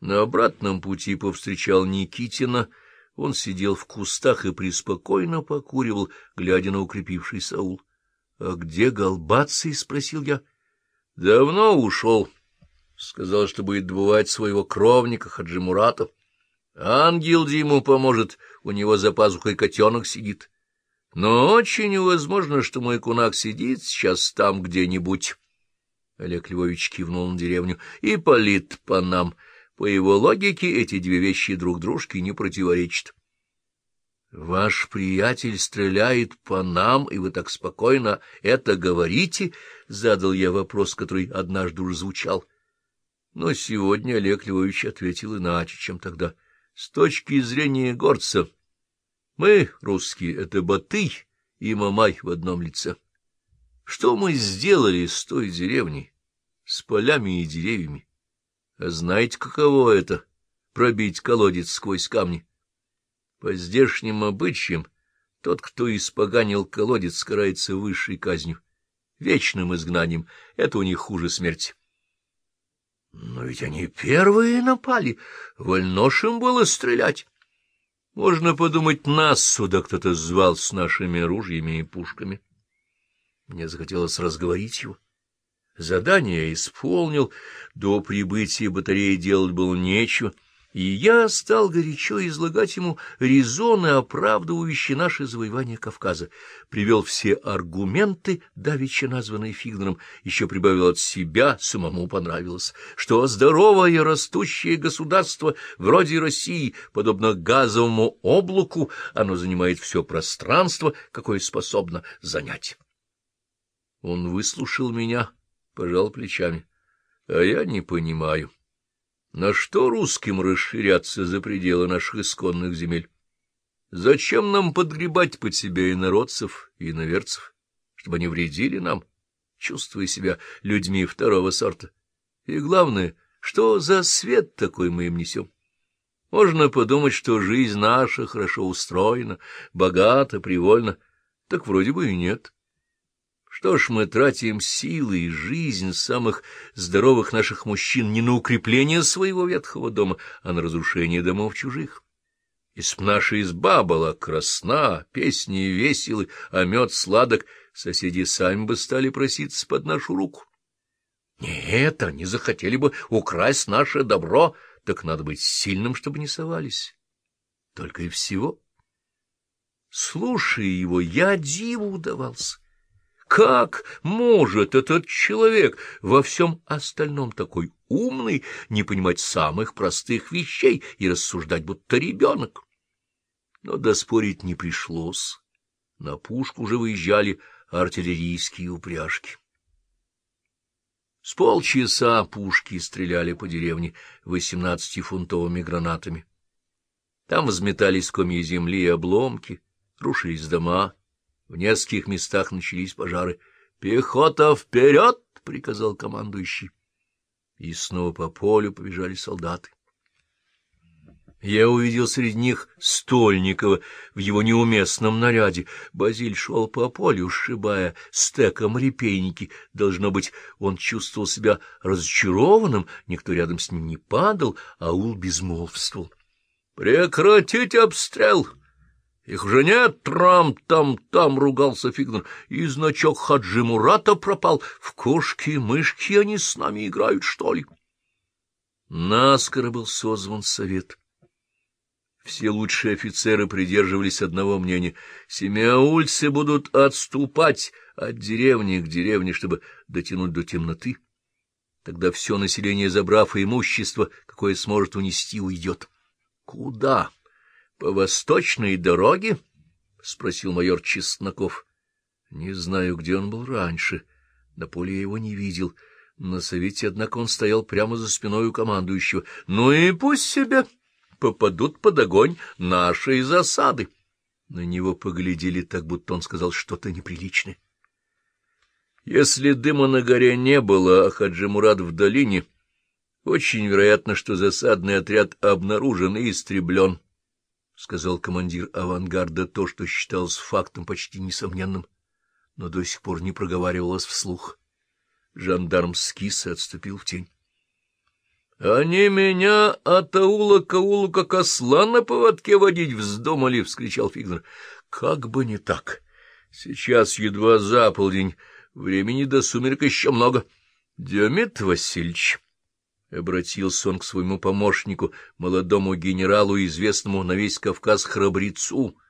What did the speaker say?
На обратном пути повстречал Никитина. Он сидел в кустах и преспокойно покуривал, глядя на укрепившийся аул. — А где Голбаций? — спросил я. — Давно ушел. Сказал, что будет добывать своего кровника Хаджи Мурата. Ангел ему поможет, у него за пазухой котенок сидит. Но очень возможно, что мой кунак сидит сейчас там где-нибудь. Олег Львович кивнул на деревню. И палит по нам. По его логике эти две вещи друг дружке не противоречат. — Ваш приятель стреляет по нам, и вы так спокойно это говорите? — задал я вопрос, который однажды уже звучал. Но сегодня Олег Львович ответил иначе, чем тогда. С точки зрения горца, мы, русские, — это Батый и Мамай в одном лице. Что мы сделали с той деревней, с полями и деревьями? Знаете, каково это — пробить колодец сквозь камни? По здешним обычаям тот, кто испоганил колодец, карается высшей казнью, вечным изгнанием. Это у них хуже смерти. Но ведь они первые напали, вольношим было стрелять. Можно подумать, нас сюда кто-то звал с нашими ружьями и пушками. Мне захотелось разговорить его. Задание исполнил, до прибытия батареи делать было нечего — и я стал горячо излагать ему резоны, оправдывающие наше завоевание Кавказа. Привел все аргументы, давеча названные Фигнером, еще прибавил от себя, самому понравилось, что здоровое растущее государство вроде России, подобно газовому облаку, оно занимает все пространство, какое способно занять. Он выслушал меня, пожал плечами. А я не понимаю. На что русским расширяться за пределы наших исконных земель? Зачем нам подгребать под себя инородцев и иноверцев, чтобы они вредили нам, чувствуя себя людьми второго сорта? И главное, что за свет такой мы им несем? Можно подумать, что жизнь наша хорошо устроена, богата, привольна, так вроде бы и нет. Что ж мы тратим силы и жизнь самых здоровых наших мужчин не на укрепление своего ветхого дома, а на разрушение домов чужих? Если б наша изба была красна, песни веселы, а мед сладок, соседи сами бы стали проситься под нашу руку. Нет, они захотели бы украсть наше добро, так надо быть сильным, чтобы не совались. Только и всего. Слушая его, я диву удавался. Как может этот человек, во всем остальном такой умный, не понимать самых простых вещей и рассуждать, будто ребенок? Но доспорить не пришлось. На пушку уже выезжали артиллерийские упряжки. С полчаса пушки стреляли по деревне восемнадцатифунтовыми гранатами. Там взметались комья земли и обломки, рушились дома, в нескольких местах начались пожары. «Пехота вперед!» — приказал командующий. И снова по полю побежали солдаты. Я увидел среди них Стольникова в его неуместном наряде. Базиль шел по полю, сшибая стеком репейники. Должно быть, он чувствовал себя разочарованным, никто рядом с ним не падал, а Ул безмолвствовал. — Прекратить обстрел! Их уже нет, трам-там-там, — ругался Фигнер, — и значок Хаджи Мурата пропал. В кошки-мышки они с нами играют, что ли? Наскоро был созван совет. Все лучшие офицеры придерживались одного мнения. Семяульцы будут отступать от деревни к деревне, чтобы дотянуть до темноты. Тогда все население, забрав имущество, какое сможет унести, уйдет. Куда? По восточной дороге? — спросил майор Чесноков. — Не знаю, где он был раньше. На поле я его не видел. На совете, однако, он стоял прямо за спиной у командующего. — Ну и пусть себе попадут под огонь нашей засады. На него поглядели так, будто он сказал что-то неприличное. Если дыма на горе не было, а Хаджи Мурат в долине, очень вероятно, что засадный отряд обнаружен и истреблен. — сказал командир авангарда то, что считалось фактом почти несомненным, но до сих пор не проговаривалось вслух. Жандарм скис и отступил в тень. — Они меня от аула к аулу, как осла на поводке водить вздумали, — вскричал Фигнер. — Как бы не так. Сейчас едва за полдень, времени до сумерек еще много. — Диомет Васильевич, — обратился он к своему помощнику, молодому генералу, известному на весь Кавказ храбрецу, —